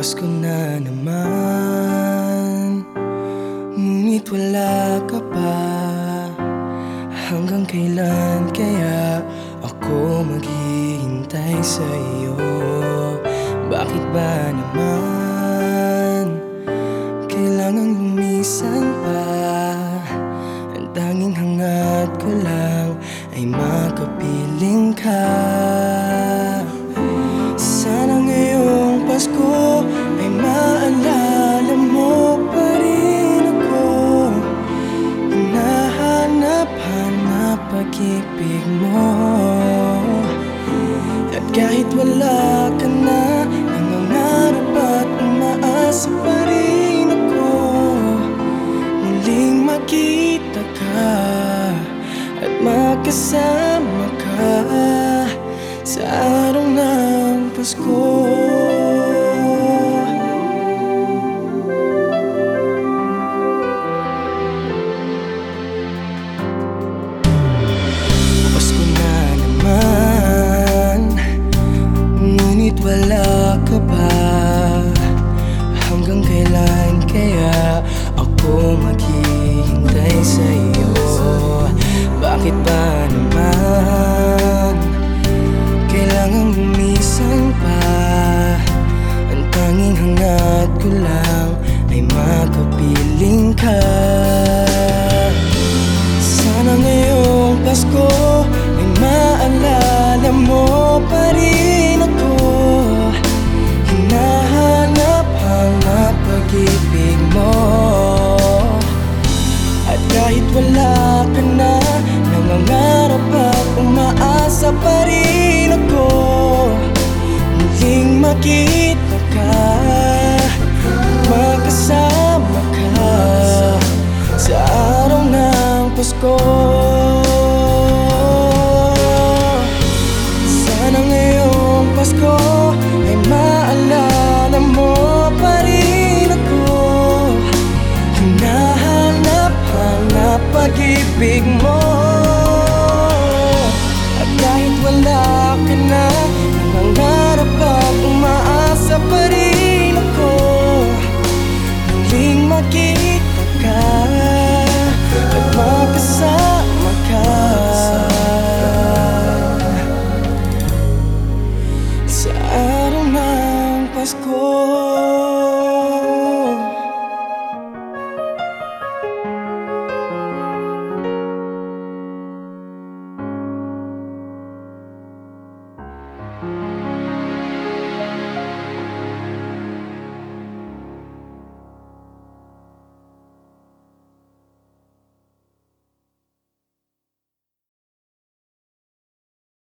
Pasko na naman. Ngunit wala ka pa. Hanggang kailan kaya ako maghihintay sa iyo Bakit ba naman? Kailangang lumisan pa. Ang tanging hangat ko lang Ay makapiling ka pag-ibig mo. At kahit wala ka na Nangangarap at umaasa pa rin ako? Muling makita ka At makasama ka Sa araw ng Pasko Wala ka pa. Hanggang kailan kaya ako maghihintay sa iyo Bakit ba naman Kailangang lumisan pa? Ang tanging hangat ko lang Ay makapiling ka. Sana ngayong Pasko ay maalala mo pa rin makita ka Makasama ka Sa araw ng Pasko? Sana ngayong Pasko Ay maalala mo pa rin ako. Hinahanap-hanap pag-ibig mo school.